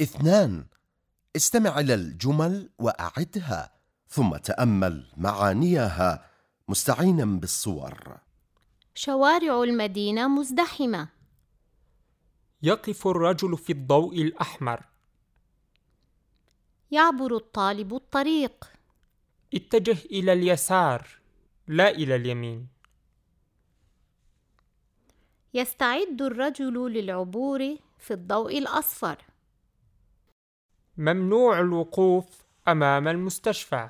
اثنان. استمع إلى الجمل وأعدها ثم تأمل معانيها مستعينا بالصور. شوارع المدينة مزدحمة. يقف الرجل في الضوء الأحمر. يعبر الطالب الطريق. اتجه إلى اليسار لا إلى اليمين. يستعد الرجل للعبور في الضوء الأصفر. ممنوع الوقوف أمام المستشفى.